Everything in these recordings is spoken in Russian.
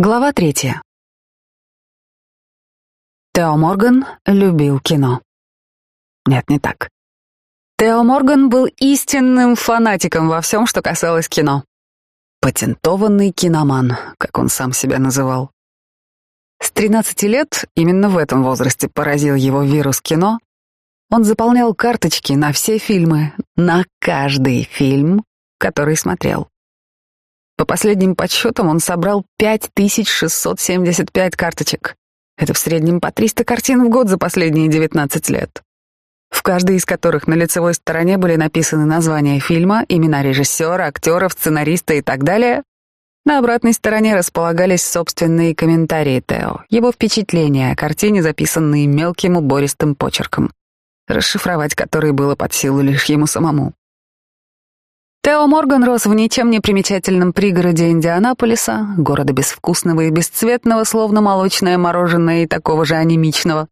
Глава третья. Тео Морган любил кино. Нет, не так. Тео Морган был истинным фанатиком во всем, что касалось кино. Патентованный киноман, как он сам себя называл. С 13 лет, именно в этом возрасте поразил его вирус кино, он заполнял карточки на все фильмы, на каждый фильм, который смотрел. По последним подсчетам он собрал 5675 карточек. Это в среднем по 300 картин в год за последние 19 лет. В каждой из которых на лицевой стороне были написаны названия фильма, имена режиссера, актеров, сценариста и так далее. На обратной стороне располагались собственные комментарии Тео, его впечатления о картине, записанные мелким убористым почерком, расшифровать которые было под силу лишь ему самому. Тео Морган рос в ничем не примечательном пригороде Индианаполиса, города безвкусного и бесцветного, словно молочное мороженое и такого же анемичного.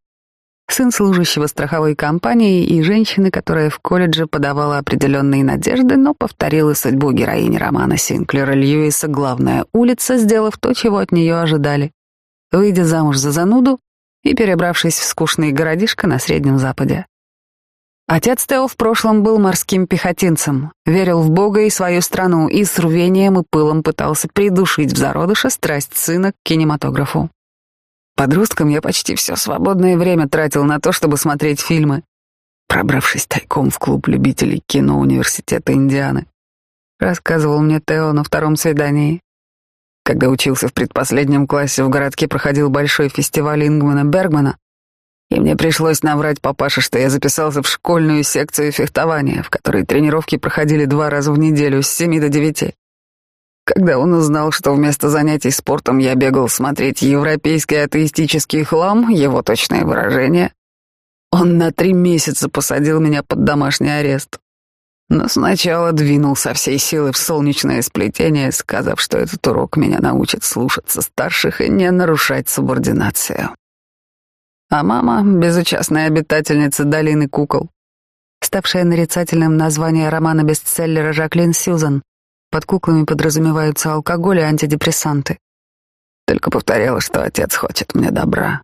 Сын служащего страховой компании и женщины, которая в колледже подавала определенные надежды, но повторила судьбу героини романа Синклера Льюиса «Главная улица», сделав то, чего от нее ожидали. Выйдя замуж за зануду и перебравшись в скучный городишко на Среднем Западе. Отец Тео в прошлом был морским пехотинцем, верил в Бога и свою страну и с рвением и пылом пытался придушить в зародыше страсть сына к кинематографу. Подростком я почти все свободное время тратил на то, чтобы смотреть фильмы, пробравшись тайком в клуб любителей кино университета Индианы. Рассказывал мне Тео на втором свидании. Когда учился в предпоследнем классе, в городке проходил большой фестиваль Ингмана Бергмана, и мне пришлось наврать папаше, что я записался в школьную секцию фехтования, в которой тренировки проходили два раза в неделю с семи до девяти. Когда он узнал, что вместо занятий спортом я бегал смотреть европейский атеистический хлам, его точное выражение, он на три месяца посадил меня под домашний арест. Но сначала двинул со всей силы в солнечное сплетение, сказав, что этот урок меня научит слушаться старших и не нарушать субординацию. А мама — безучастная обитательница долины кукол, ставшая нарицательным название романа-бестселлера Жаклин Сьюзан. Под куклами подразумеваются алкоголь и антидепрессанты. Только повторяла, что отец хочет мне добра.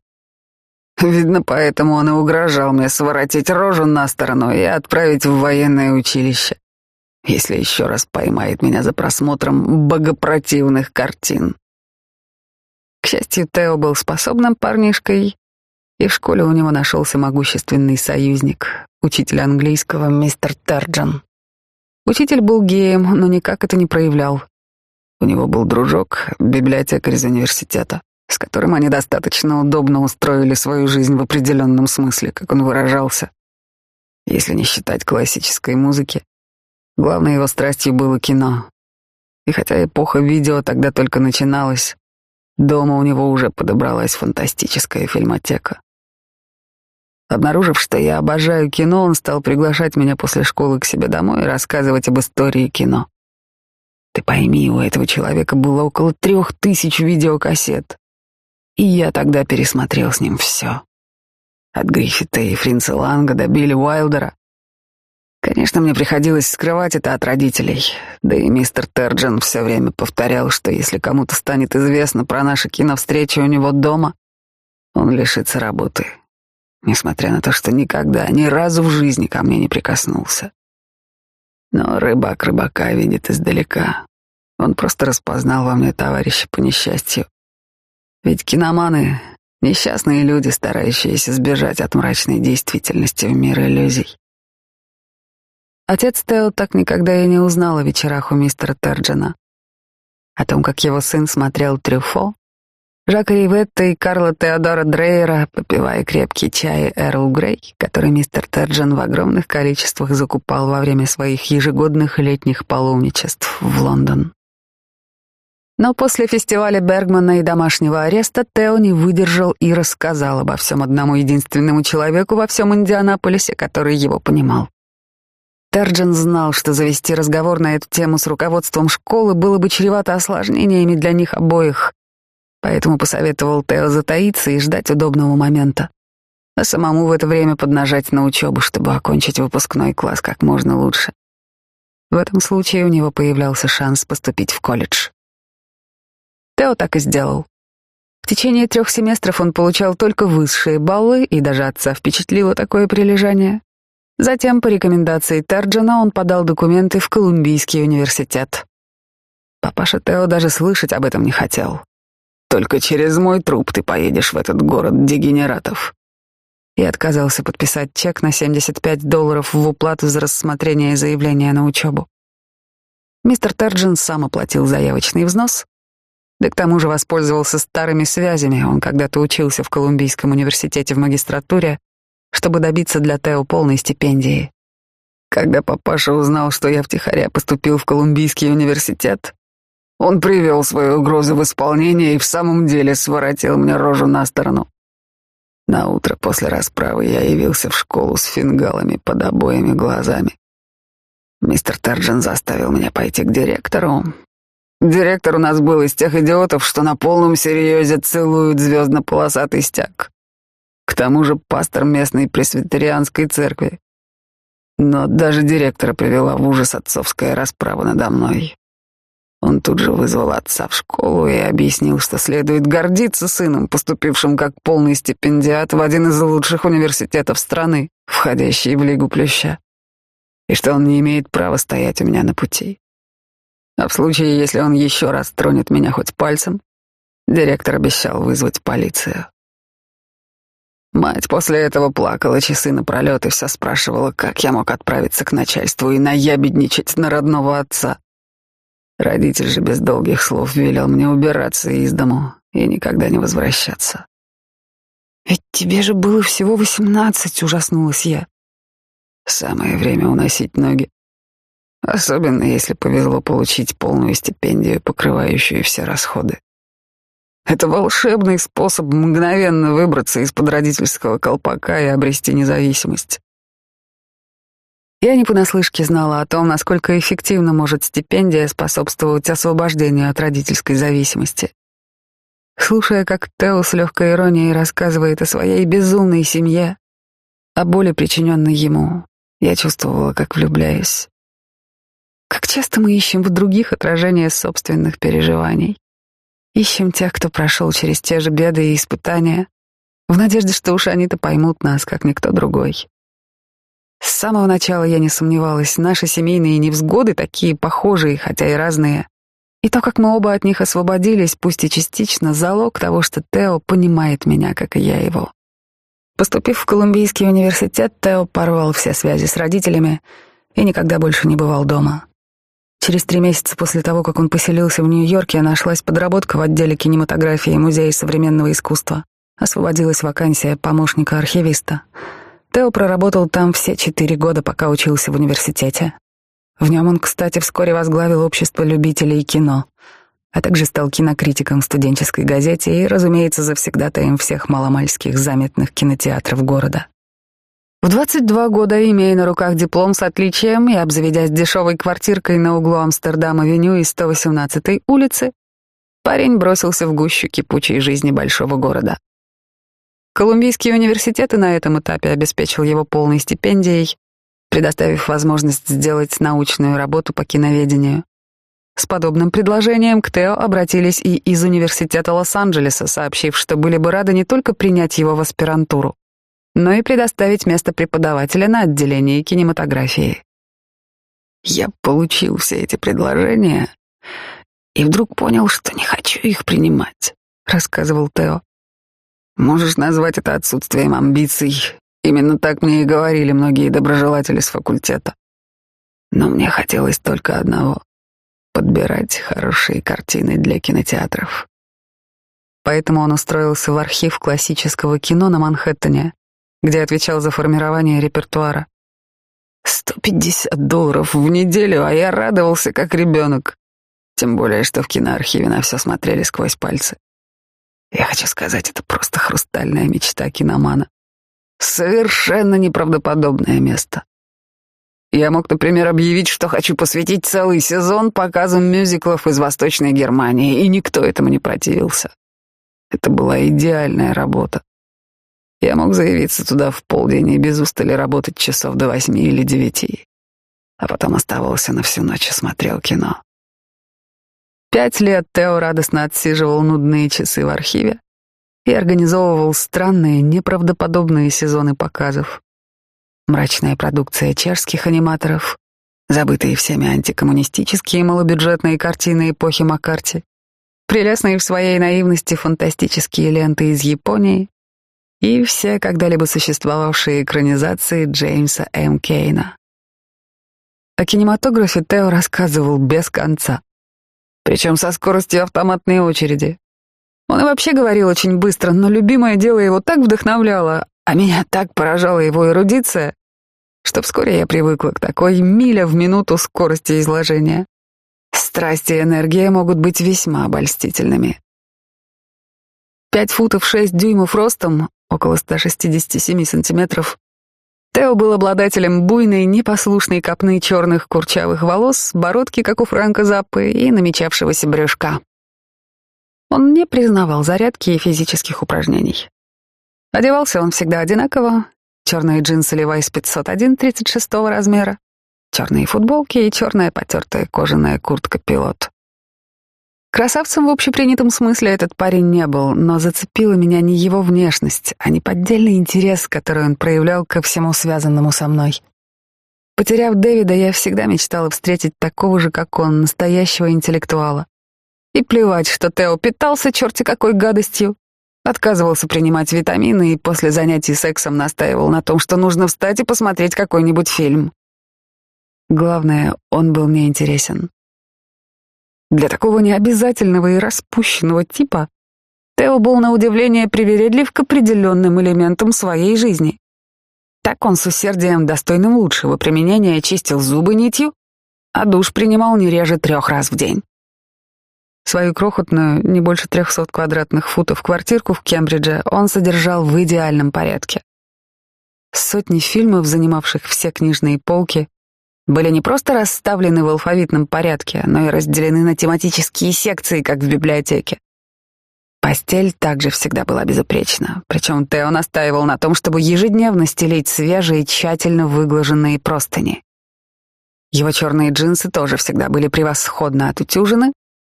Видно, поэтому он и угрожал мне своротить рожу на сторону и отправить в военное училище, если еще раз поймает меня за просмотром богопротивных картин. К счастью, Тео был способным парнишкой и в школе у него нашелся могущественный союзник, учитель английского мистер Терджан. Учитель был геем, но никак это не проявлял. У него был дружок, библиотекарь из университета, с которым они достаточно удобно устроили свою жизнь в определенном смысле, как он выражался. Если не считать классической музыки, главной его страстью было кино. И хотя эпоха видео тогда только начиналась, дома у него уже подобралась фантастическая фильмотека. Обнаружив, что я обожаю кино, он стал приглашать меня после школы к себе домой и рассказывать об истории кино. Ты пойми, у этого человека было около трех тысяч видеокассет. И я тогда пересмотрел с ним все. От Гриффита и Фринца Ланга до Билли Уайлдера. Конечно, мне приходилось скрывать это от родителей. Да и мистер Терджин все время повторял, что если кому-то станет известно про наши киновстречи у него дома, он лишится работы несмотря на то, что никогда, ни разу в жизни ко мне не прикоснулся. Но рыбак рыбака видит издалека. Он просто распознал во мне товарища по несчастью. Ведь киноманы — несчастные люди, старающиеся сбежать от мрачной действительности в мир иллюзий. Отец Тео так никогда и не узнал о вечерах у мистера Терджина. О том, как его сын смотрел Трюфо, Жака Риветта и Карла Теодора Дрейера, попивая крепкий чай Эрл Грей, который мистер Терджин в огромных количествах закупал во время своих ежегодных летних паломничеств в Лондон. Но после фестиваля Бергмана и домашнего ареста Тео не выдержал и рассказал обо всем одному единственному человеку во всем Индианаполисе, который его понимал. Терджин знал, что завести разговор на эту тему с руководством школы было бы чревато осложнениями для них обоих, поэтому посоветовал Тео затаиться и ждать удобного момента, а самому в это время поднажать на учебу, чтобы окончить выпускной класс как можно лучше. В этом случае у него появлялся шанс поступить в колледж. Тео так и сделал. В течение трех семестров он получал только высшие баллы, и даже отца впечатлило такое прилежание. Затем, по рекомендации Терджина, он подал документы в Колумбийский университет. Папаша Тео даже слышать об этом не хотел. «Только через мой труп ты поедешь в этот город дегенератов», и отказался подписать чек на 75 долларов в уплату за рассмотрение заявления на учебу. Мистер Терджин сам оплатил заявочный взнос, да к тому же воспользовался старыми связями. Он когда-то учился в Колумбийском университете в магистратуре, чтобы добиться для Тео полной стипендии. Когда папаша узнал, что я втихаря поступил в Колумбийский университет, он привел свою угрозу в исполнение и в самом деле своротил мне рожу на сторону. На утро после расправы я явился в школу с фингалами под обоими глазами. Мистер Тарджин заставил меня пойти к директору. Директор у нас был из тех идиотов, что на полном серьезе целуют звездно-полосатый стяг. К тому же пастор местной пресвитерианской церкви. Но даже директора привела в ужас отцовская расправа надо мной. Он тут же вызвал отца в школу и объяснил, что следует гордиться сыном, поступившим как полный стипендиат в один из лучших университетов страны, входящий в Лигу Плюща, и что он не имеет права стоять у меня на пути. А в случае, если он еще раз тронет меня хоть пальцем, директор обещал вызвать полицию. Мать после этого плакала часы напролет и все спрашивала, как я мог отправиться к начальству и наябедничать на родного отца. Родитель же без долгих слов велел мне убираться из дому и никогда не возвращаться. «Ведь тебе же было всего восемнадцать», — ужаснулась я. «Самое время уносить ноги. Особенно, если повезло получить полную стипендию, покрывающую все расходы. Это волшебный способ мгновенно выбраться из-под родительского колпака и обрести независимость. Я не понаслышке знала о том, насколько эффективно может стипендия способствовать освобождению от родительской зависимости. Слушая, как Тео с легкой иронией рассказывает о своей безумной семье, о боли, причиненной ему, я чувствовала, как влюбляюсь. Как часто мы ищем в других отражение собственных переживаний. Ищем тех, кто прошел через те же беды и испытания, в надежде, что уж они-то поймут нас, как никто другой. С самого начала я не сомневалась, наши семейные невзгоды такие похожие, хотя и разные. И то, как мы оба от них освободились, пусть и частично, залог того, что Тео понимает меня, как и я его. Поступив в Колумбийский университет, Тео порвал все связи с родителями и никогда больше не бывал дома. Через три месяца после того, как он поселился в Нью-Йорке, нашлась подработка в отделе кинематографии Музея современного искусства. Освободилась вакансия помощника архивиста — Тео проработал там все четыре года, пока учился в университете. В нем он, кстати, вскоре возглавил общество любителей кино, а также стал кинокритиком в студенческой газете и, разумеется, завсегдатаем всех маломальских заметных кинотеатров города. В 22 года, имея на руках диплом с отличием и обзаведясь дешевой квартиркой на углу Амстердам-авеню и 118-й улицы, парень бросился в гущу кипучей жизни большого города. Колумбийский университет и на этом этапе обеспечил его полной стипендией, предоставив возможность сделать научную работу по киноведению. С подобным предложением к Тео обратились и из университета Лос-Анджелеса, сообщив, что были бы рады не только принять его в аспирантуру, но и предоставить место преподавателя на отделении кинематографии. Я получил все эти предложения и вдруг понял, что не хочу их принимать, рассказывал Тео. Можешь назвать это отсутствием амбиций. Именно так мне и говорили многие доброжелатели с факультета. Но мне хотелось только одного — подбирать хорошие картины для кинотеатров. Поэтому он устроился в архив классического кино на Манхэттене, где отвечал за формирование репертуара. Сто пятьдесят долларов в неделю, а я радовался как ребенок. Тем более, что в киноархиве на все смотрели сквозь пальцы. Я хочу сказать, это просто хрустальная мечта киномана. Совершенно неправдоподобное место. Я мог, например, объявить, что хочу посвятить целый сезон показам мюзиклов из Восточной Германии, и никто этому не противился. Это была идеальная работа. Я мог заявиться туда в полдень и без устали работать часов до восьми или девяти, а потом оставался на всю ночь и смотрел кино. Пять лет Тео радостно отсиживал нудные часы в архиве, и организовывал странные, неправдоподобные сезоны показов. Мрачная продукция чешских аниматоров, забытые всеми антикоммунистические малобюджетные картины эпохи Маккарти, прелестные в своей наивности фантастические ленты из Японии и все когда-либо существовавшие экранизации Джеймса М. Кейна. О кинематографе Тео рассказывал без конца, причем со скоростью автоматной очереди. Он и вообще говорил очень быстро, но любимое дело его так вдохновляло, а меня так поражала его эрудиция, что вскоре я привыкла к такой миля в минуту скорости изложения. Страсть и энергия могут быть весьма обольстительными. Пять футов шесть дюймов ростом, около 167 сантиметров, Тео был обладателем буйной, непослушной копны черных курчавых волос, бородки, как у Франка Заппы, и намечавшегося брюшка. Он не признавал зарядки и физических упражнений. Одевался он всегда одинаково, черные джинсы Levi's 501 36 размера, черные футболки и черная потертая кожаная куртка-пилот. Красавцем в общепринятом смысле этот парень не был, но зацепила меня не его внешность, а неподдельный интерес, который он проявлял ко всему связанному со мной. Потеряв Дэвида, я всегда мечтала встретить такого же, как он, настоящего интеллектуала. И плевать, что Тео питался черти какой гадостью, отказывался принимать витамины и после занятий сексом настаивал на том, что нужно встать и посмотреть какой-нибудь фильм. Главное, он был мне интересен. Для такого необязательного и распущенного типа Тео был на удивление привередлив к определенным элементам своей жизни. Так он с усердием, достойным лучшего применения, чистил зубы нитью, а душ принимал не реже трех раз в день. Свою крохотную, не больше трехсот квадратных футов квартирку в Кембридже он содержал в идеальном порядке. Сотни фильмов, занимавших все книжные полки, были не просто расставлены в алфавитном порядке, но и разделены на тематические секции, как в библиотеке. Постель также всегда была безупречна, причем Тео настаивал на том, чтобы ежедневно стелить свежие, тщательно выглаженные простыни. Его черные джинсы тоже всегда были превосходно отутюжены,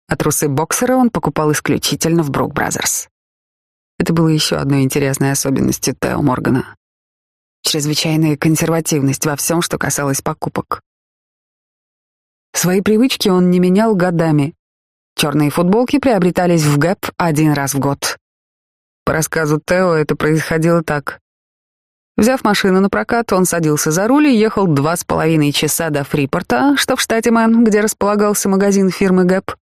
а трусы-боксеры он покупал исключительно в Brooks Brothers. Это было еще одной интересной особенностью Тео Моргана чрезвычайная консервативность во всем, что касалось покупок. Свои привычки он не менял годами. Черные футболки приобретались в GAP один раз в год. По рассказу Тео это происходило так. Взяв машину на прокат, он садился за руль и ехал два с половиной часа до Фрипорта, что в штате Мэн, где располагался магазин фирмы GAP.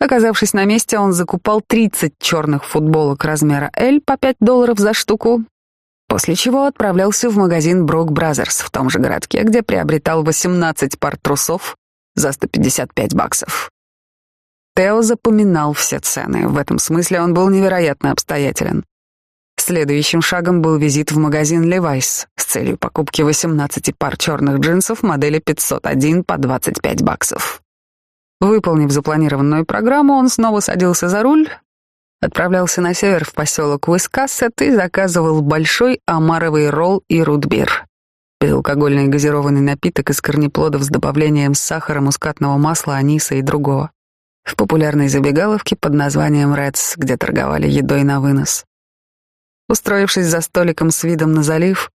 Оказавшись на месте, он закупал 30 черных футболок размера L по 5 долларов за штуку, после чего отправлялся в магазин Brooks Brothers в том же городке, где приобретал 18 пар трусов за 155 баксов. Тео запоминал все цены, в этом смысле он был невероятно обстоятелен. Следующим шагом был визит в магазин Levi's с целью покупки 18 пар черных джинсов модели 501 по 25 баксов. Выполнив запланированную программу, он снова садился за руль, Отправлялся на север в поселок Уискассет и заказывал большой омаровый ролл и рутбир. Безалкогольный газированный напиток из корнеплодов с добавлением сахара, мускатного масла, аниса и другого. В популярной забегаловке под названием «Рэдс», где торговали едой на вынос. Устроившись за столиком с видом на залив,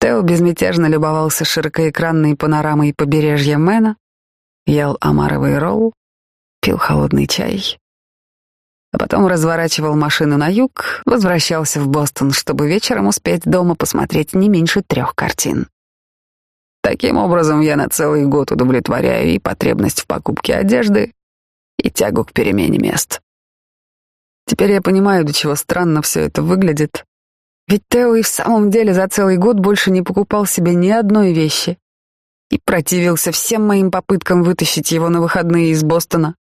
Тео безмятежно любовался широкоэкранной панорамой побережья Мэна, ел омаровый ролл, пил холодный чай а потом разворачивал машину на юг, возвращался в Бостон, чтобы вечером успеть дома посмотреть не меньше трех картин. Таким образом, я на целый год удовлетворяю и потребность в покупке одежды, и тягу к перемене мест. Теперь я понимаю, до чего странно все это выглядит. Ведь Тео и в самом деле за целый год больше не покупал себе ни одной вещи и противился всем моим попыткам вытащить его на выходные из Бостона,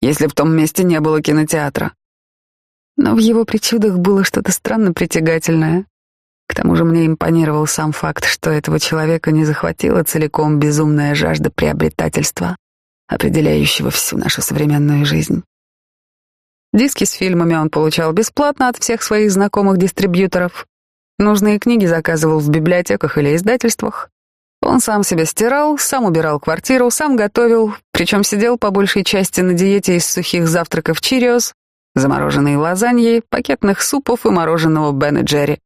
если в том месте не было кинотеатра. Но в его причудах было что-то странно притягательное. К тому же мне импонировал сам факт, что этого человека не захватила целиком безумная жажда приобретательства, определяющего всю нашу современную жизнь. Диски с фильмами он получал бесплатно от всех своих знакомых дистрибьюторов. Нужные книги заказывал в библиотеках или издательствах. Он сам себя стирал, сам убирал квартиру, сам готовил, причем сидел по большей части на диете из сухих завтраков Чириос, замороженные лазаньи, пакетных супов и мороженого Бен и Джерри.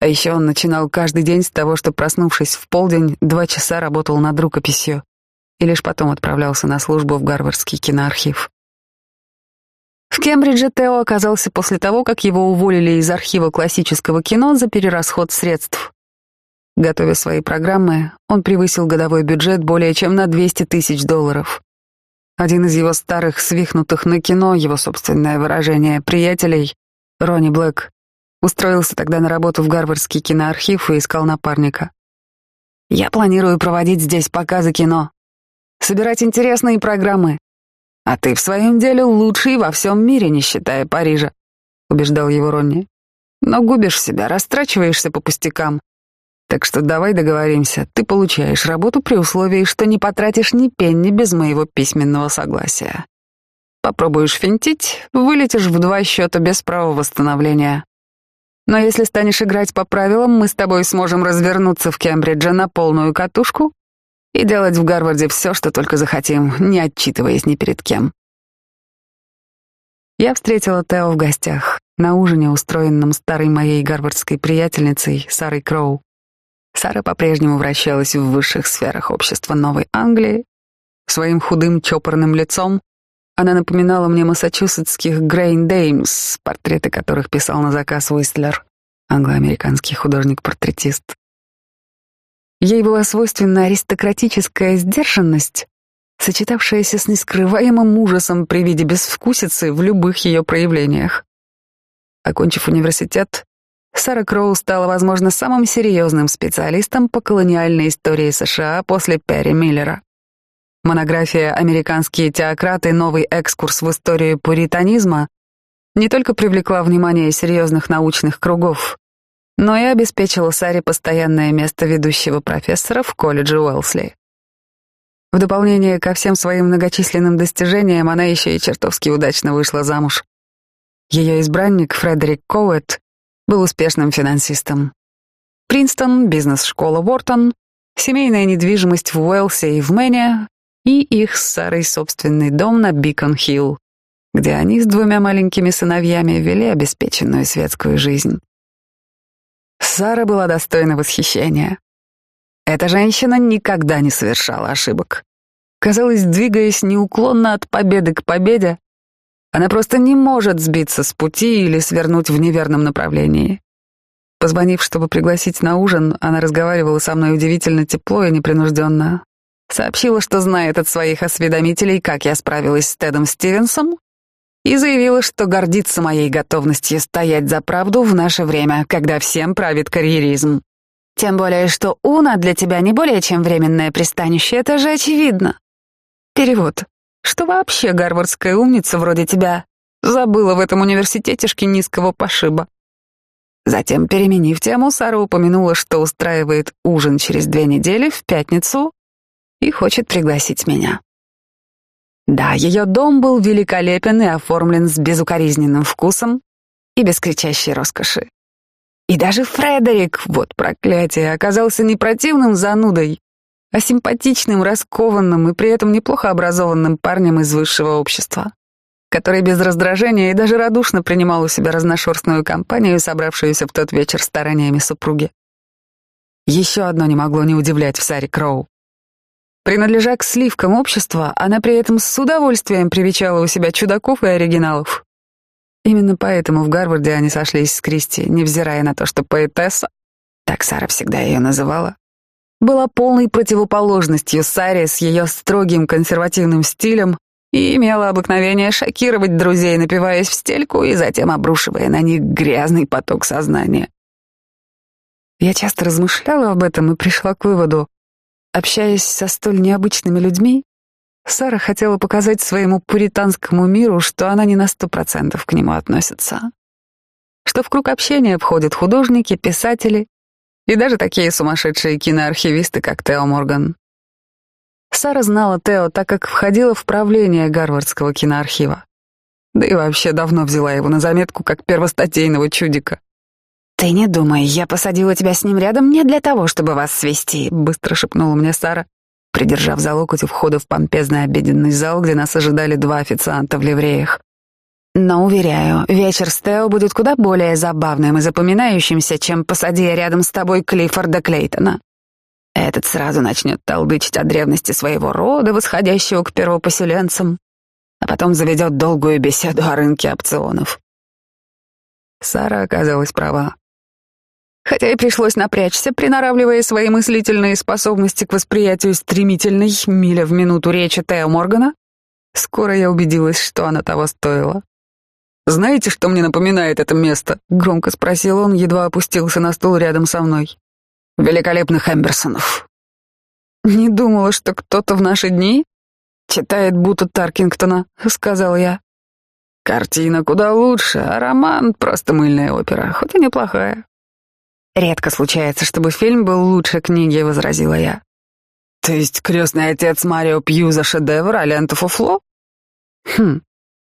А еще он начинал каждый день с того, что, проснувшись в полдень, два часа работал над рукописью и лишь потом отправлялся на службу в Гарвардский киноархив. В Кембридже Тео оказался после того, как его уволили из архива классического кино за перерасход средств. Готовя свои программы, он превысил годовой бюджет более чем на 200 тысяч долларов. Один из его старых свихнутых на кино, его собственное выражение, приятелей, Ронни Блэк, устроился тогда на работу в Гарвардский киноархив и искал напарника. «Я планирую проводить здесь показы кино, собирать интересные программы. А ты в своем деле лучший во всем мире, не считая Парижа», — убеждал его Ронни. «Но губишь себя, растрачиваешься по пустякам. Так что давай договоримся, ты получаешь работу при условии, что не потратишь ни пенни без моего письменного согласия. Попробуешь финтить, вылетишь в два счета без права восстановления. Но если станешь играть по правилам, мы с тобой сможем развернуться в Кембридже на полную катушку и делать в Гарварде все, что только захотим, не отчитываясь ни перед кем. Я встретила Тео в гостях на ужине, устроенном старой моей гарвардской приятельницей Сарой Кроу. Сара по-прежнему вращалась в высших сферах общества Новой Англии. Своим худым чопорным лицом она напоминала мне массачусетских Грейн Деймс, портреты которых писал на заказ Уистлер, англоамериканский художник-портретист. Ей была свойственна аристократическая сдержанность, сочетавшаяся с нескрываемым ужасом при виде безвкусицы в любых ее проявлениях. Окончив университет, Сара Кроу стала, возможно, самым серьезным специалистом по колониальной истории США после Перри Миллера. Монография «Американские теократы. Новый экскурс в историю пуританизма» не только привлекла внимание серьезных научных кругов, но и обеспечила Саре постоянное место ведущего профессора в колледже Уэлсли. В дополнение ко всем своим многочисленным достижениям она еще и чертовски удачно вышла замуж. Ее избранник Фредерик Коуэтт был успешным финансистом. Принстон, бизнес-школа Уортон, семейная недвижимость в Уэлсе и в Мэне и их с Сарой собственный дом на Бикон-Хилл, где они с двумя маленькими сыновьями вели обеспеченную светскую жизнь. Сара была достойна восхищения. Эта женщина никогда не совершала ошибок. Казалось, двигаясь неуклонно от победы к победе, она просто не может сбиться с пути или свернуть в неверном направлении. Позвонив, чтобы пригласить на ужин, она разговаривала со мной удивительно тепло и непринужденно. Сообщила, что знает от своих осведомителей, как я справилась с Тедом Стивенсом, и заявила, что гордится моей готовностью стоять за правду в наше время, когда всем правит карьеризм. Тем более, что Уна для тебя не более чем временное пристанище, это же очевидно. Перевод что вообще гарвардская умница вроде тебя забыла в этом университетишке низкого пошиба. Затем, переменив тему, Сара упомянула, что устраивает ужин через две недели в пятницу и хочет пригласить меня. Да, ее дом был великолепен и оформлен с безукоризненным вкусом и без кричащей роскоши. И даже Фредерик, вот проклятие, оказался не противным занудой, а симпатичным, раскованным и при этом неплохо образованным парнем из высшего общества, который без раздражения и даже радушно принимал у себя разношерстную компанию, собравшуюся в тот вечер стараниями супруги. Еще одно не могло не удивлять в Саре Кроу. Принадлежа к сливкам общества, она при этом с удовольствием привечала у себя чудаков и оригиналов. Именно поэтому в Гарварде они сошлись с Кристи, невзирая на то, что поэтесса, так Сара всегда ее называла, была полной противоположностью Саре с ее строгим консервативным стилем и имела обыкновение шокировать друзей, напиваясь в стельку и затем обрушивая на них грязный поток сознания. Я часто размышляла об этом и пришла к выводу, общаясь со столь необычными людьми, Сара хотела показать своему пуританскому миру, что она не на сто процентов к нему относится. Что в круг общения входят художники, писатели, и даже такие сумасшедшие киноархивисты, как Тео Морган. Сара знала Тео, так как входила в правление Гарвардского киноархива. Да и вообще давно взяла его на заметку как первостатейного чудика. «Ты не думай, я посадила тебя с ним рядом не для того, чтобы вас свести», — быстро шепнула мне Сара, придержав за локоть у входа в помпезный обеденный зал, где нас ожидали два официанта в ливреях. Но, уверяю, вечер с Тео будет куда более забавным и запоминающимся, чем посади я рядом с тобой Клиффорда Клейтона. Этот сразу начнет толдычить о древности своего рода, восходящего к первопоселенцам, а потом заведет долгую беседу о рынке опционов. Сара оказалась права. Хотя и пришлось напрячься, приноравливая свои мыслительные способности к восприятию стремительной, миля в минуту речи Тео Моргана, скоро я убедилась, что она того стоила. «Знаете, что мне напоминает это место?» — громко спросил он, едва опустился на стул рядом со мной. «Великолепных Эмберсонов». «Не думала, что кто-то в наши дни читает Бута Таркингтона», — сказал я. «Картина куда лучше, а роман — просто мыльная опера, хоть и неплохая». «Редко случается, чтобы фильм был лучше книги», — возразила я. «То есть крестный отец Марио Пьюза шедевр, а лента фуфло?» «Хм,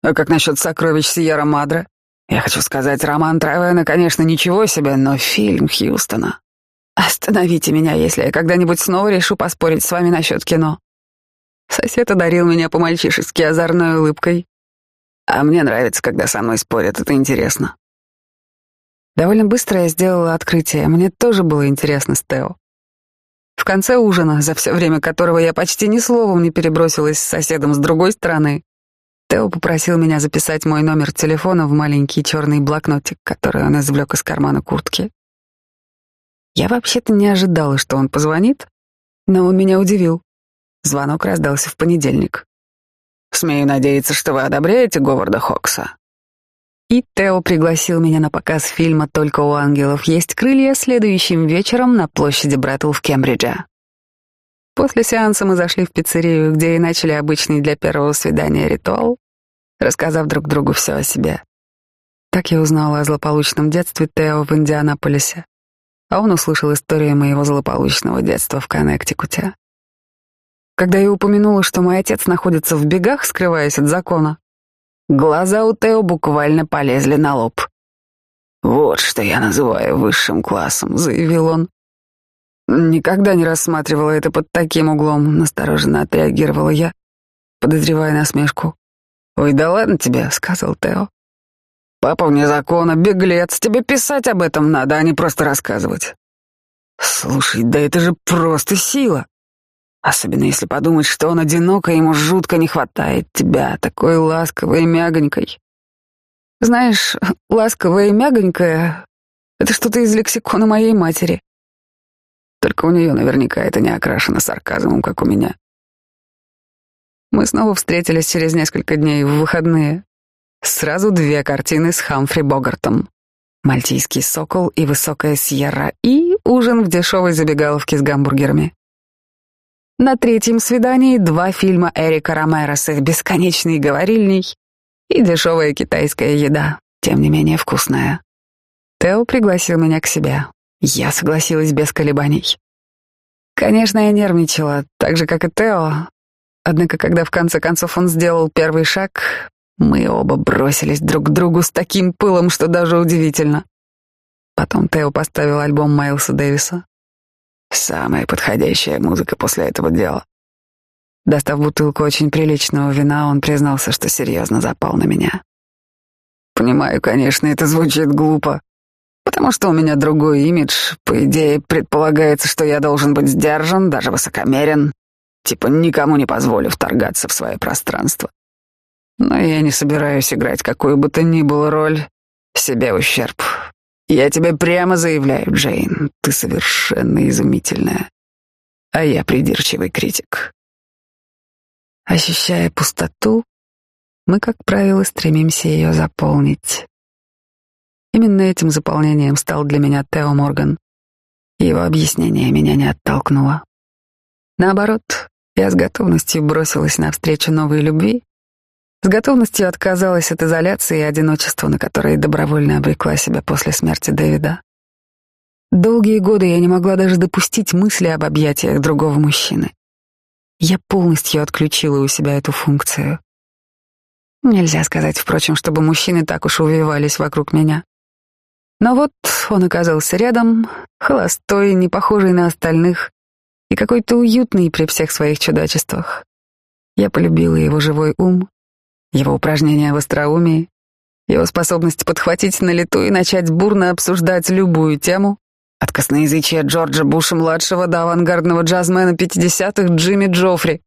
а как насчет сокровищ Сьерра Мадре? Я хочу сказать, роман Тревена, конечно, ничего себе, но фильм Хьюстона. Остановите меня, если я когда-нибудь снова решу поспорить с вами насчет кино. Сосед одарил меня по-мальчишески озорной улыбкой. А мне нравится, когда со мной спорят, это интересно. Довольно быстро я сделала открытие. Мне тоже было интересно с Тео. В конце ужина, за все время которого я почти ни словом не перебросилась с соседом с другой стороны, Тео попросил меня записать мой номер телефона в маленький черный блокнотик, который он извлек из кармана куртки. Я вообще-то не ожидала, что он позвонит, но он меня удивил. Звонок раздался в понедельник. «Смею надеяться, что вы одобряете Говарда Хокса». И Тео пригласил меня на показ фильма «Только у ангелов есть крылья» следующим вечером на площади Бреттл в Кембридже. После сеанса мы зашли в пиццерию, где и начали обычный для первого свидания ритуал, рассказав друг другу все о себе. Так я узнала о злополучном детстве Тео в Индианаполисе, а он услышал историю моего злополучного детства в Коннектикуте. Когда я упомянула, что мой отец находится в бегах, скрываясь от закона, глаза у Тео буквально полезли на лоб. «Вот что я называю высшим классом», — заявил он. Никогда не рассматривала это под таким углом, настороженно отреагировала я, подозревая насмешку. «Ой, да ладно тебе», — сказал Тео. «Папа вне закона, беглец, тебе писать об этом надо, а не просто рассказывать». «Слушай, да это же просто сила. Особенно если подумать, что он одинок, и ему жутко не хватает тебя, такой ласковой и мягонькой. Знаешь, ласковая и мягонькая — это что-то из лексикона моей матери. Только у нее наверняка это не окрашено сарказмом, как у меня. Мы снова встретились через несколько дней в выходные. Сразу две картины с Хамфри Богартом. «Мальтийский сокол» и «Высокая Сьерра» и ужин в дешевой забегаловке с гамбургерами. На третьем свидании два фильма Эрика Ромеро с их бесконечной говорильней и дешевая китайская еда, тем не менее вкусная. Тео пригласил меня к себе. Я согласилась без колебаний. Конечно, я нервничала, так же, как и Тео. Однако, когда в конце концов он сделал первый шаг, мы оба бросились друг к другу с таким пылом, что даже удивительно. Потом Тео поставил альбом Майлса Дэвиса. Самая подходящая музыка после этого дела. Достав бутылку очень приличного вина, он признался, что серьезно запал на меня. Понимаю, конечно, это звучит глупо, Потому что у меня другой имидж. По идее, предполагается, что я должен быть сдержан, даже высокомерен. Типа никому не позволю вторгаться в свое пространство. Но я не собираюсь играть какую бы то ни было роль. Себе ущерб. Я тебе прямо заявляю, Джейн, ты совершенно изумительная. А я придирчивый критик. Ощущая пустоту, мы, как правило, стремимся ее заполнить. Именно этим заполнением стал для меня Тео Морган. Его объяснение меня не оттолкнуло. Наоборот, я с готовностью бросилась навстречу новой любви, с готовностью отказалась от изоляции и одиночества, на которые добровольно обрекла себя после смерти Дэвида. Долгие годы я не могла даже допустить мысли об объятиях другого мужчины. Я полностью отключила у себя эту функцию. Нельзя сказать, впрочем, чтобы мужчины так уж увивались вокруг меня. Но вот он оказался рядом, холостой, не похожий на остальных, и какой-то уютный при всех своих чудачествах. Я полюбила его живой ум, его упражнения в остроумии, Его способность подхватить на лету и начать бурно обсуждать любую тему, от косноязычия Джорджа Буша-младшего до авангардного джазмена 50-х Джимми Джоффри,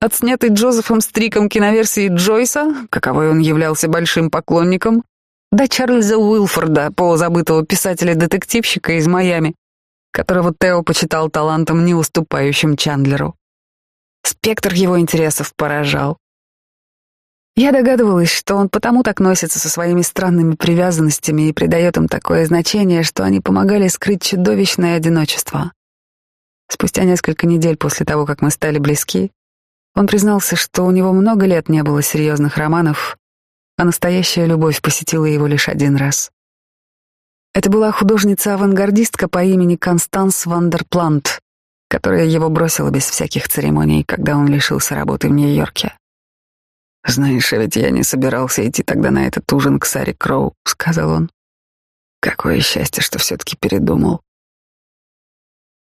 от снятой Джозефом Стриком киноверсии Джойса, каковой он являлся большим поклонником, до Чарльза Уилфорда, полузабытого писателя-детективщика из Майами, которого Тео почитал талантом, не уступающим Чандлеру. Спектр его интересов поражал. Я догадывалась, что он потому так носится со своими странными привязанностями и придает им такое значение, что они помогали скрыть чудовищное одиночество. Спустя несколько недель после того, как мы стали близки, он признался, что у него много лет не было серьезных романов, а настоящая любовь посетила его лишь один раз. Это была художница-авангардистка по имени Констанс Вандерплант, которая его бросила без всяких церемоний, когда он лишился работы в Нью-Йорке. «Знаешь, а ведь я не собирался идти тогда на этот ужин к Саре Кроу», — сказал он. «Какое счастье, что все-таки передумал».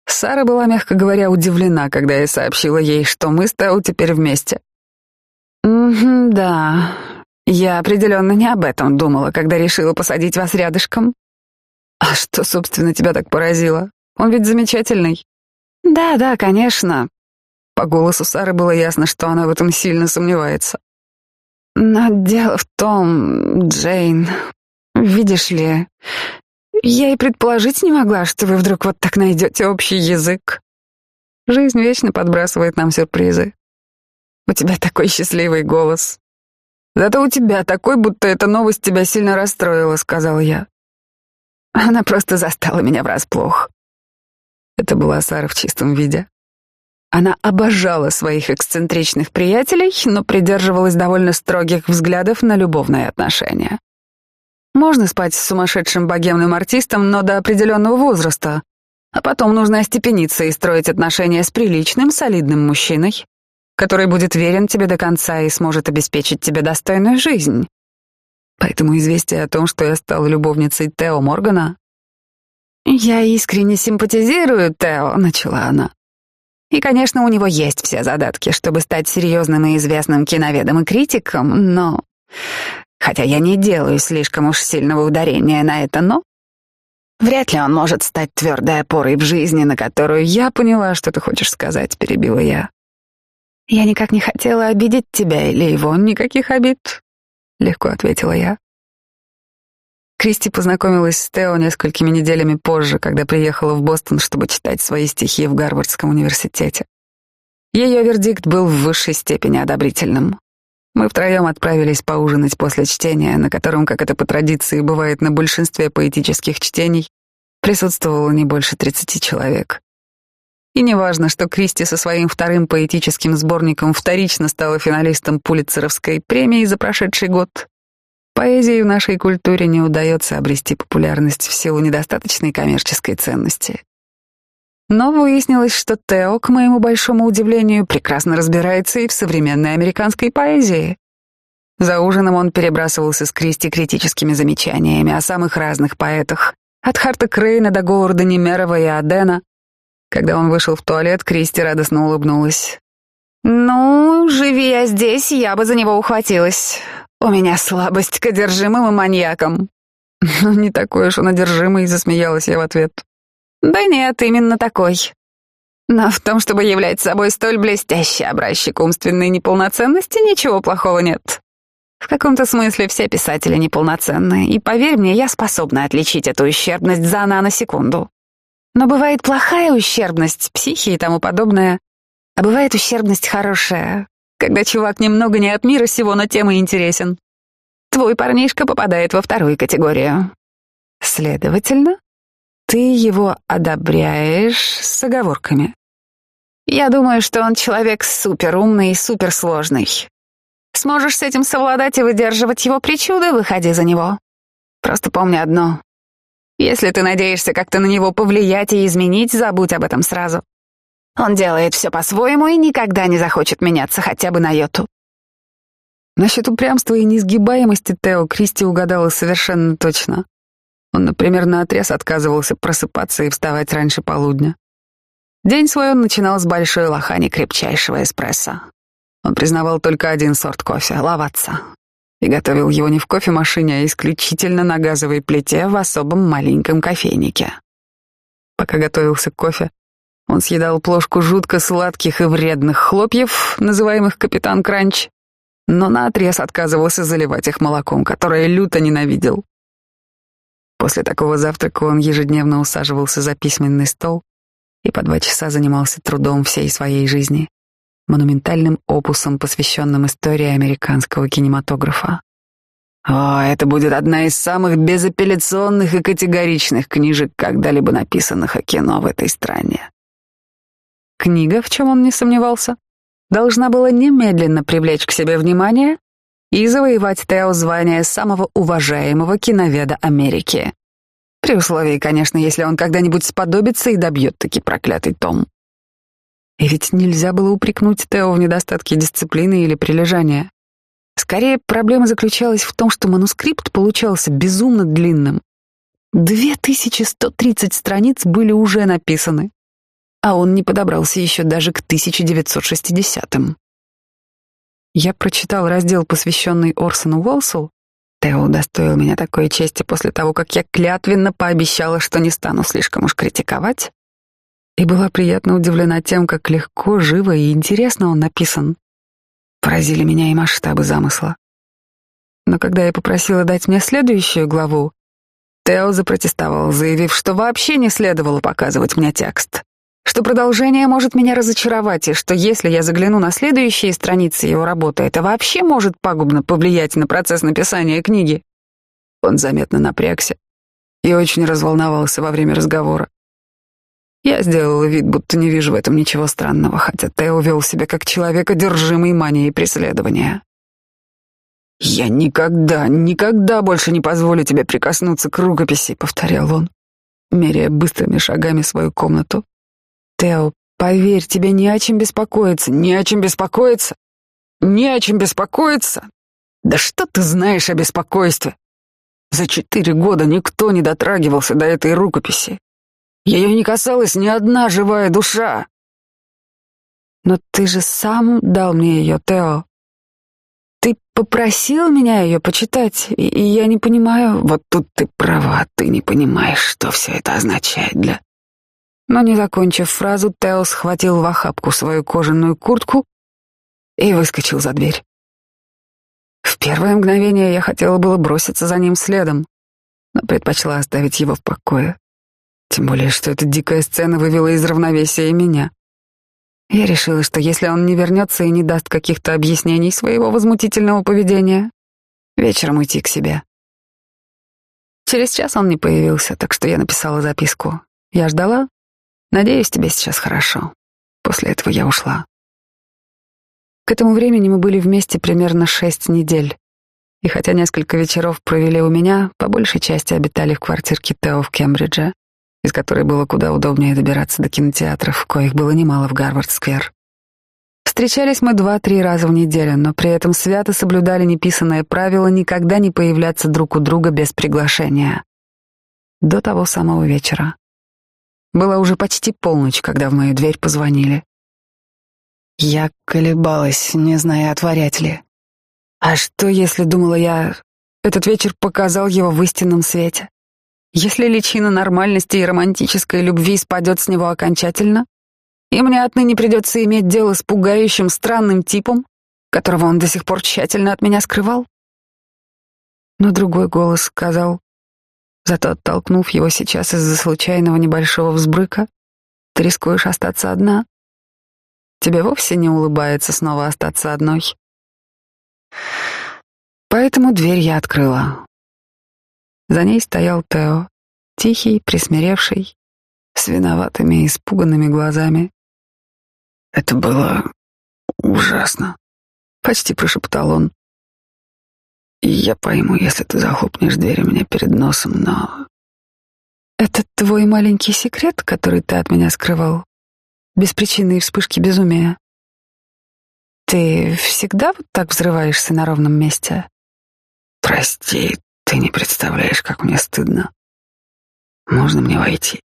Сара была, мягко говоря, удивлена, когда я сообщила ей, что мы с Тео теперь вместе. «Угу, да. Я определенно не об этом думала, когда решила посадить вас рядышком. А что, собственно, тебя так поразило? Он ведь замечательный». «Да, да, конечно». По голосу Сары было ясно, что она в этом сильно сомневается. Но дело в том, Джейн, видишь ли, я и предположить не могла, что вы вдруг вот так найдете общий язык. Жизнь вечно подбрасывает нам сюрпризы. У тебя такой счастливый голос. Зато у тебя такой, будто эта новость тебя сильно расстроила, сказал я. Она просто застала меня врасплох. Это была Сара в чистом виде. Она обожала своих эксцентричных приятелей, но придерживалась довольно строгих взглядов на любовные отношения. Можно спать с сумасшедшим богемным артистом, но до определенного возраста, а потом нужно остепениться и строить отношения с приличным, солидным мужчиной, который будет верен тебе до конца и сможет обеспечить тебе достойную жизнь. Поэтому известие о том, что я стала любовницей Тео Моргана... «Я искренне симпатизирую Тео», — начала она. И, конечно, у него есть все задатки, чтобы стать серьезным и известным киноведом и критиком, но... Хотя я не делаю слишком уж сильного ударения на это «но», вряд ли он может стать твердой опорой в жизни, на которую я поняла, что ты хочешь сказать, перебила я. Я никак не хотела обидеть тебя или его, никаких обид, легко ответила я. Кристи познакомилась с Тео несколькими неделями позже, когда приехала в Бостон, чтобы читать свои стихи в Гарвардском университете. Ее вердикт был в высшей степени одобрительным. Мы втроем отправились поужинать после чтения, на котором, как это по традиции бывает на большинстве поэтических чтений, присутствовало не больше тридцати человек. И неважно, что Кристи со своим вторым поэтическим сборником вторично стала финалистом Пулитцеровской премии за прошедший год, Поэзии в нашей культуре не удается обрести популярность в силу недостаточной коммерческой ценности. Но выяснилось, что Тео, к моему большому удивлению, прекрасно разбирается и в современной американской поэзии. За ужином он перебрасывался с Кристи критическими замечаниями о самых разных поэтах, от Харта Крейна до Говарда Немерова и Адена. Когда он вышел в туалет, Кристи радостно улыбнулась. «Ну, живи я здесь, я бы за него ухватилась. У меня слабость к одержимым и маньякам. Ну, не такой уж он одержимый, засмеялась я в ответ. Да нет, именно такой. Но в том, чтобы являть собой столь блестящий образчик умственной неполноценности, ничего плохого нет. В каком-то смысле все писатели неполноценны, и поверь мне, я способна отличить эту ущербность за наносекунду. Но бывает плохая ущербность, психи и тому подобное, а бывает ущербность хорошая, когда чувак немного не от мира сего, но тем и интересен. Твой парнишка попадает во вторую категорию. Следовательно, ты его одобряешь с оговорками. Я думаю, что он человек суперумный и суперсложный. Сможешь с этим совладать и выдерживать его причуды, выходи за него. Просто помни одно. Если ты надеешься как-то на него повлиять и изменить, забудь об этом сразу. Он делает все по-своему и никогда не захочет меняться хотя бы на йоту. Насчет упрямства и несгибаемости Тео Кристи угадала совершенно точно. Он, например, наотрез отказывался просыпаться и вставать раньше полудня. День свой он начинал с большой лохани крепчайшего эспрессо. Он признавал только один сорт кофе — лаватца. И готовил его не в кофемашине, а исключительно на газовой плите в особом маленьком кофейнике. Пока готовился кофе, он съедал плошку жутко сладких и вредных хлопьев, называемых «Капитан Кранч», но наотрез отказывался заливать их молоком, которое люто ненавидел. После такого завтрака он ежедневно усаживался за письменный стол и по два часа занимался трудом всей своей жизни, монументальным опусом, посвященным истории американского кинематографа. О, это будет одна из самых безапелляционных и категоричных книжек, когда-либо написанных о кино в этой стране. Книга, в чем он не сомневался, должна была немедленно привлечь к себе внимание и завоевать Тео звание самого уважаемого киноведа Америки. При условии, конечно, если он когда-нибудь сподобится и добьет таки проклятый том. И ведь нельзя было упрекнуть Тео в недостатке дисциплины или прилежания. Скорее, проблема заключалась в том, что манускрипт получался безумно длинным. 2130 страниц были уже написаны, а он не подобрался еще даже к 1960-м. Я прочитал раздел, посвященный Орсону Уолсу. Тео удостоил меня такой чести после того, как я клятвенно пообещала, что не стану слишком уж критиковать, и была приятно удивлена тем, как легко, живо и интересно он написан. Поразили меня и масштабы замысла. Но когда я попросила дать мне следующую главу, Тео запротестовал, заявив, что вообще не следовало показывать мне текст что продолжение может меня разочаровать, и что если я загляну на следующие страницы его работы, это вообще может пагубно повлиять на процесс написания книги. Он заметно напрягся и очень разволновался во время разговора. Я сделала вид, будто не вижу в этом ничего странного, хотя Тео вел себя как человек, одержимый манией преследования. «Я никогда, никогда больше не позволю тебе прикоснуться к рукописи», — повторял он, меряя быстрыми шагами свою комнату Тео, поверь, тебе не о чем беспокоиться, не о чем беспокоиться, не о чем беспокоиться. Да что ты знаешь о беспокойстве? За четыре года никто не дотрагивался до этой рукописи. Ее не касалась ни одна живая душа. Но ты же сам дал мне ее, Тео. Ты попросил меня ее почитать, и, я не понимаю. Вот тут ты права, ты не понимаешь, что все это означает для но не закончив фразу, Тео схватил в охапку свою кожаную куртку и выскочил за дверь. В первое мгновение я хотела было броситься за ним следом, но предпочла оставить его в покое. Тем более, что эта дикая сцена вывела из равновесия меня. Я решила, что если он не вернется и не даст каких-то объяснений своего возмутительного поведения, вечером уйти к себе. Через час он не появился, так что я написала записку. Я ждала, Надеюсь, тебе сейчас хорошо. После этого я ушла. К этому времени мы были вместе примерно шесть недель. И хотя несколько вечеров провели у меня, по большей части обитали в квартирке Тео в Кембридже, из которой было куда удобнее добираться до кинотеатров, коих было немало в Гарвард-сквер. Встречались мы два-три раза в неделю, но при этом свято соблюдали неписанное правило никогда не появляться друг у друга без приглашения. До того самого вечера. Была уже почти полночь, когда в мою дверь позвонили. Я колебалась, не зная, отворять ли. А что, если, думала я, этот вечер показал его в истинном свете? Если личина нормальности и романтической любви спадет с него окончательно, и мне отныне придется иметь дело с пугающим странным типом, которого он до сих пор тщательно от меня скрывал? Но другой голос сказал, Зато оттолкнув его сейчас из-за случайного небольшого взбрыка, ты рискуешь остаться одна. Тебе вовсе не улыбается снова остаться одной. Поэтому дверь я открыла. За ней стоял Тео, тихий, присмиревший, с виноватыми и испуганными глазами. Это было ужасно, почти прошептал он. Я пойму, если ты захлопнешь дверь у меня перед носом, но... Это твой маленький секрет, который ты от меня скрывал? Беспричинные вспышки безумия. Ты всегда вот так взрываешься на ровном месте? Прости, ты не представляешь, как мне стыдно. Можно мне войти?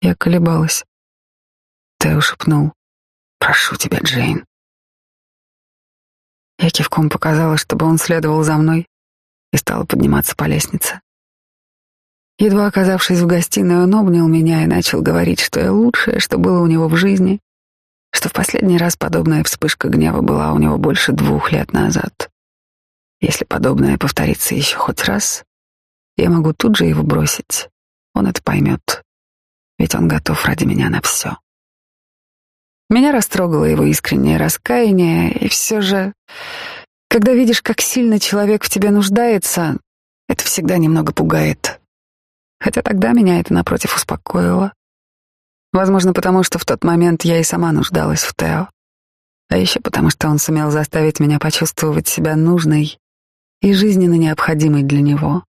Я колебалась. Тео шепнул. Прошу тебя, Джейн. Я кивком показала, чтобы он следовал за мной, и стала подниматься по лестнице. Едва оказавшись в гостиной, он обнял меня и начал говорить, что я лучшее, что было у него в жизни, что в последний раз подобная вспышка гнева была у него больше двух лет назад. Если подобное повторится еще хоть раз, я могу тут же его бросить. Он это поймет, ведь он готов ради меня на все. Меня растрогало его искреннее раскаяние, и все же, когда видишь, как сильно человек в тебе нуждается, это всегда немного пугает. Хотя тогда меня это, напротив, успокоило. Возможно, потому что в тот момент я и сама нуждалась в Тео. А еще потому, что он сумел заставить меня почувствовать себя нужной и жизненно необходимой для него.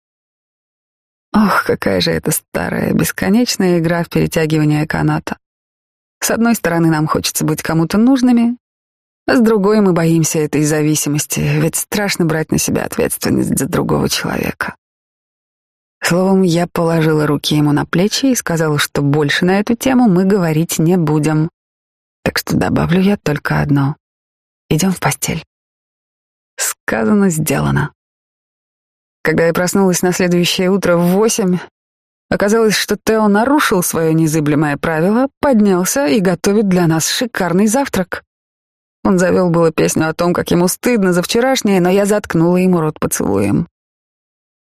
Ох, какая же это старая, бесконечная игра в перетягивание каната. С одной стороны, нам хочется быть кому-то нужными, а с другой мы боимся этой зависимости, ведь страшно брать на себя ответственность за другого человека. Словом, я положила руки ему на плечи и сказала, что больше на эту тему мы говорить не будем. Так что добавлю я только одно. Идем в постель. Сказано, сделано. Когда я проснулась на следующее утро в восемь, Оказалось, что Тео нарушил свое незыблемое правило, поднялся и готовит для нас шикарный завтрак. Он завел было песню о том, как ему стыдно за вчерашнее, но я заткнула ему рот поцелуем.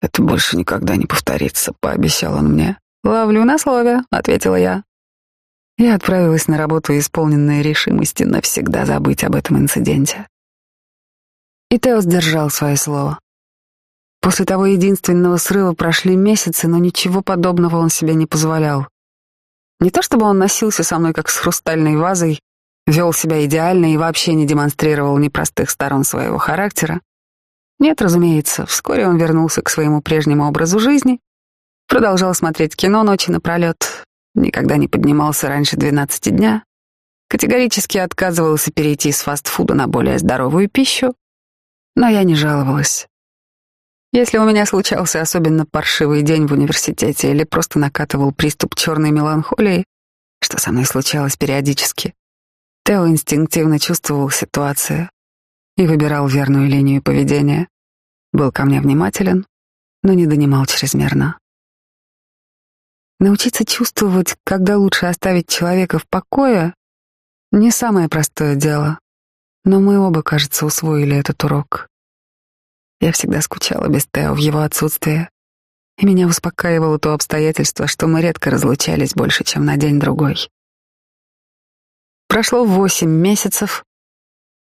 «Это больше никогда не повторится», — пообещал он мне. «Ловлю на слове», — ответила я. Я отправилась на работу, исполненная решимости навсегда забыть об этом инциденте. И Тео сдержал свое слово. После того единственного срыва прошли месяцы, но ничего подобного он себе не позволял. Не то чтобы он носился со мной как с хрустальной вазой, вел себя идеально и вообще не демонстрировал непростых сторон своего характера. Нет, разумеется, вскоре он вернулся к своему прежнему образу жизни, продолжал смотреть кино ночи напролет, никогда не поднимался раньше двенадцати дня, категорически отказывался перейти с фастфуда на более здоровую пищу, но я не жаловалась. Если у меня случался особенно паршивый день в университете или просто накатывал приступ черной меланхолии, что со мной случалось периодически, Тео инстинктивно чувствовал ситуацию и выбирал верную линию поведения. Был ко мне внимателен, но не донимал чрезмерно. Научиться чувствовать, когда лучше оставить человека в покое, не самое простое дело, но мы оба, кажется, усвоили этот урок. Я всегда скучала без Тео в его отсутствие, и меня успокаивало то обстоятельство, что мы редко разлучались больше, чем на день-другой. Прошло восемь месяцев.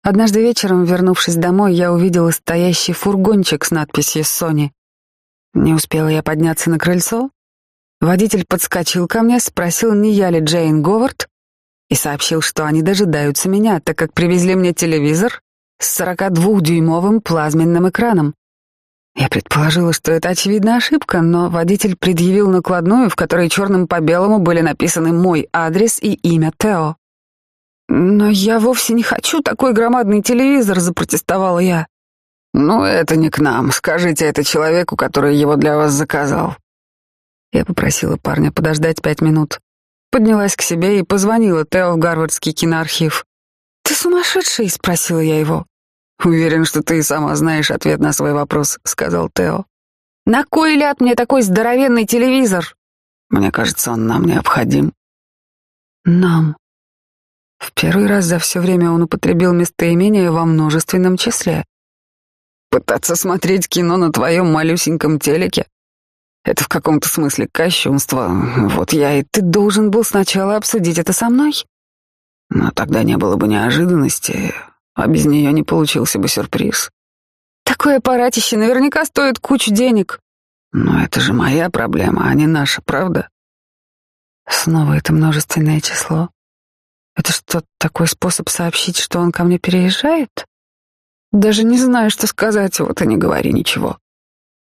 Однажды вечером, вернувшись домой, я увидела стоящий фургончик с надписью «Сони». Не успела я подняться на крыльцо. Водитель подскочил ко мне, спросил, не я ли Джейн Говард, и сообщил, что они дожидаются меня, так как привезли мне телевизор с 42-дюймовым плазменным экраном. Я предположила, что это очевидная ошибка, но водитель предъявил накладную, в которой черным по белому были написаны мой адрес и имя Тео. «Но я вовсе не хочу такой громадный телевизор», — запротестовала я. «Ну, это не к нам. Скажите это человеку, который его для вас заказал». Я попросила парня подождать пять минут. Поднялась к себе и позвонила Тео в Гарвардский киноархив. «Ты сумасшедший?» — спросила я его. «Уверен, что ты сама знаешь ответ на свой вопрос», — сказал Тео. «На кой ляд мне такой здоровенный телевизор?» «Мне кажется, он нам необходим». «Нам». В первый раз за все время он употребил местоимение во множественном числе. «Пытаться смотреть кино на твоем малюсеньком телеке — это в каком-то смысле кощунство. Вот я и ты должен был сначала обсудить это со мной». Но тогда не было бы неожиданности, а без нее не получился бы сюрприз. Такое аппаратище наверняка стоит кучу денег. Но это же моя проблема, а не наша, правда? Снова это множественное число. Это что, такой способ сообщить, что он ко мне переезжает? Даже не знаю, что сказать, вот и не говори ничего.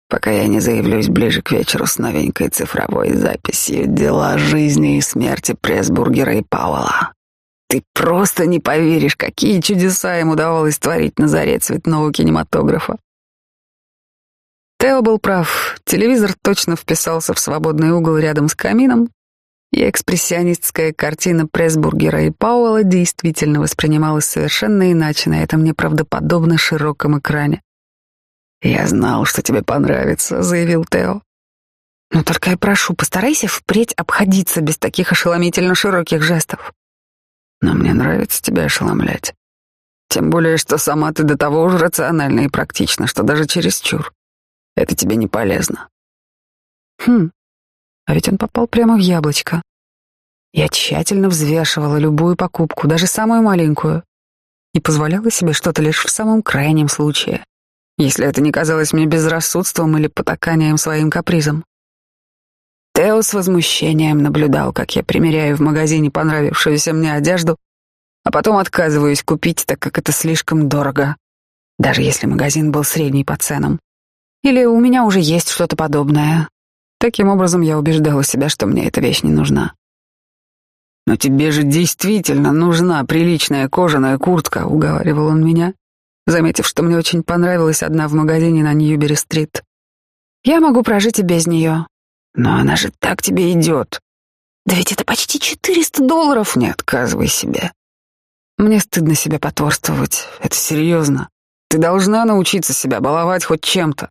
Пока я не заявлюсь ближе к вечеру с новенькой цифровой записью «Дела жизни и смерти Пресбургера и Пауэлла». Ты просто не поверишь, какие чудеса им удавалось творить на заре цветного кинематографа. Тео был прав. Телевизор точно вписался в свободный угол рядом с камином, и экспрессионистская картина Пресбургера и Пауэлла действительно воспринималась совершенно иначе на этом неправдоподобно широком экране. «Я знал, что тебе понравится», — заявил Тео. «Но только я прошу, постарайся впредь обходиться без таких ошеломительно широких жестов». «Но мне нравится тебя ошеломлять. Тем более, что сама ты до того же рациональна и практична, что даже чересчур. Это тебе не полезно». «Хм, а ведь он попал прямо в яблочко. Я тщательно взвешивала любую покупку, даже самую маленькую, и позволяла себе что-то лишь в самом крайнем случае, если это не казалось мне безрассудством или потаканием своим капризом. Тео с возмущением наблюдал, как я примеряю в магазине понравившуюся мне одежду, а потом отказываюсь купить, так как это слишком дорого, даже если магазин был средний по ценам. Или у меня уже есть что-то подобное, Таким образом, я убеждала себя, что мне эта вещь не нужна. «Но тебе же действительно нужна приличная кожаная куртка», — уговаривал он меня, заметив, что мне очень понравилась одна в магазине на Ньюбери-стрит. «Я могу прожить и без нее». «Но она же так тебе идет». «Да ведь это почти 400 долларов». «Не отказывай себе». Мне стыдно себя потворствовать. Это серьезно. Ты должна научиться себя баловать хоть чем-то.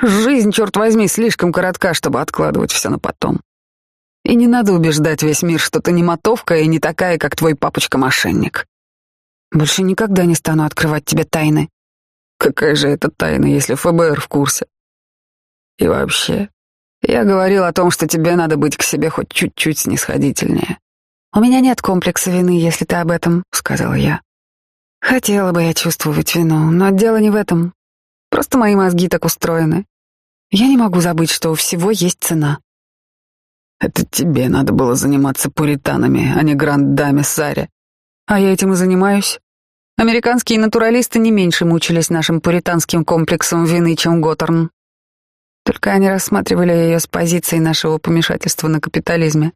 Жизнь, черт возьми, слишком коротка, чтобы откладывать все на потом. И не надо убеждать весь мир, что ты не мотовка и не такая, как твой папочка-мошенник. Больше никогда не стану открывать тебе тайны. Какая же это тайна, если ФБР в курсе? И вообще, я говорил о том, что тебе надо быть к себе хоть чуть-чуть снисходительнее. У меня нет комплекса вины, если ты об этом, сказала я. Хотела бы я чувствовать вину, но дело не в этом. Просто мои мозги так устроены. Я не могу забыть, что у всего есть цена. Это тебе надо было заниматься пуританами, а не гранд-даме Саре. А я этим и занимаюсь. Американские натуралисты не меньше мучились нашим пуританским комплексом вины, чем Готтерн. Только они рассматривали ее с позиции нашего помешательства на капитализме.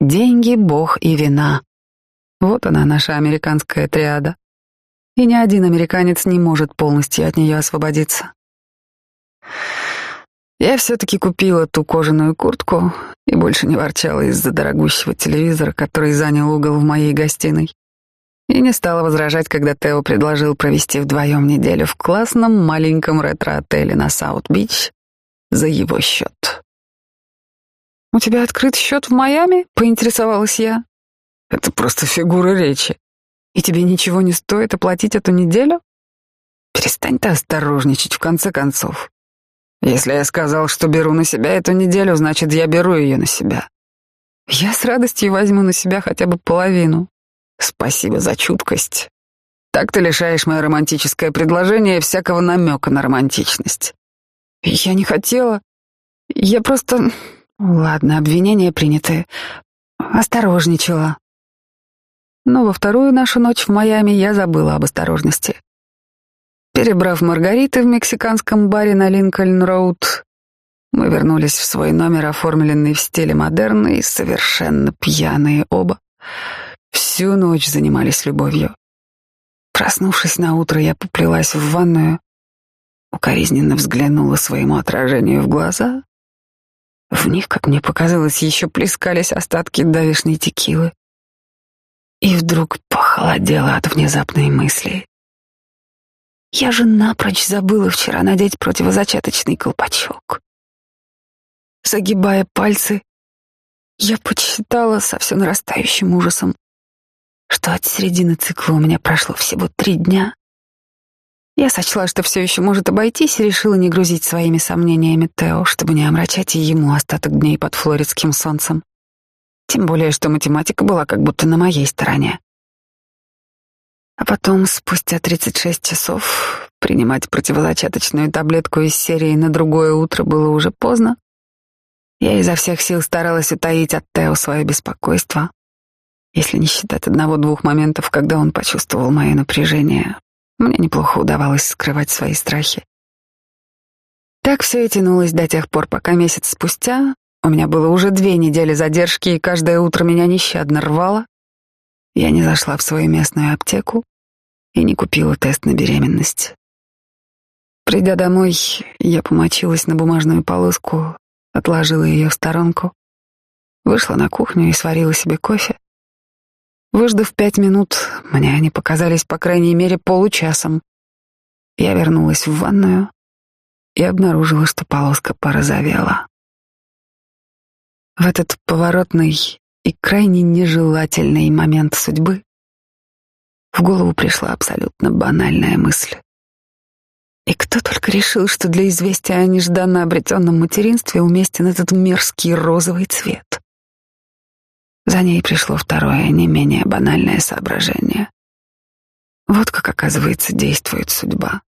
Деньги, бог и вина. Вот она, наша американская триада. И ни один американец не может полностью от нее освободиться. Я все-таки купила ту кожаную куртку и больше не ворчала из-за дорогущего телевизора, который занял угол в моей гостиной. И не стала возражать, когда Тео предложил провести вдвоем неделю в классном маленьком ретро-отеле на Саут-Бич за его счет. «У тебя открыт счет в Майами?» — поинтересовалась я. «Это просто фигура речи. И тебе ничего не стоит оплатить эту неделю?» «Перестань ты осторожничать, в конце концов. Если я сказал, что беру на себя эту неделю, значит, я беру ее на себя. Я с радостью возьму на себя хотя бы половину. Спасибо за чуткость. Так ты лишаешь мое романтическое предложение всякого намека на романтичность. Я не хотела. Я просто... Ладно, обвинения приняты. Осторожничала. Но во вторую нашу ночь в Майами я забыла об осторожности. Перебрав Маргариты в мексиканском баре на Линкольн-Роуд, мы вернулись в свой номер, оформленный в стиле модерн, и совершенно пьяные оба. Всю ночь занимались любовью. Проснувшись на утро, я поплелась в ванную, укоризненно взглянула своему отражению в глаза. В них, как мне показалось, еще плескались остатки давишней текилы. И вдруг похолодело от внезапной мысли. Я же напрочь забыла вчера надеть противозачаточный колпачок. Загибая пальцы, я подсчитала со все нарастающим ужасом, что от середины цикла у меня прошло всего три дня. Я сочла, что все еще может обойтись, и решила не грузить своими сомнениями Тео, чтобы не омрачать и ему остаток дней под флоридским солнцем. Тем более, что математика была как будто на моей стороне. А потом, спустя 36 часов, принимать противозачаточную таблетку из серии на другое утро было уже поздно. Я изо всех сил старалась утаить от Тео свое беспокойство, если не считать одного-двух моментов, когда он почувствовал мое напряжение. Мне неплохо удавалось скрывать свои страхи. Так все и тянулось до тех пор, пока месяц спустя у меня было уже две недели задержки, и каждое утро меня нещадно рвало. Я не зашла в свою местную аптеку и не купила тест на беременность. Придя домой, я помочилась на бумажную полоску, отложила ее в сторонку, Вышла на кухню и сварила себе кофе. Выждав пять минут, мне они показались по крайней мере получасом. Я вернулась в ванную и обнаружила, что полоска порозовела. В этот поворотный и крайне нежелательный момент судьбы в голову пришла абсолютно банальная мысль. И кто только решил, что для известия о нежданно обретенном материнстве уместен этот мерзкий розовый цвет. За ней пришло второе, не менее банальное соображение. Вот как, оказывается, действует судьба.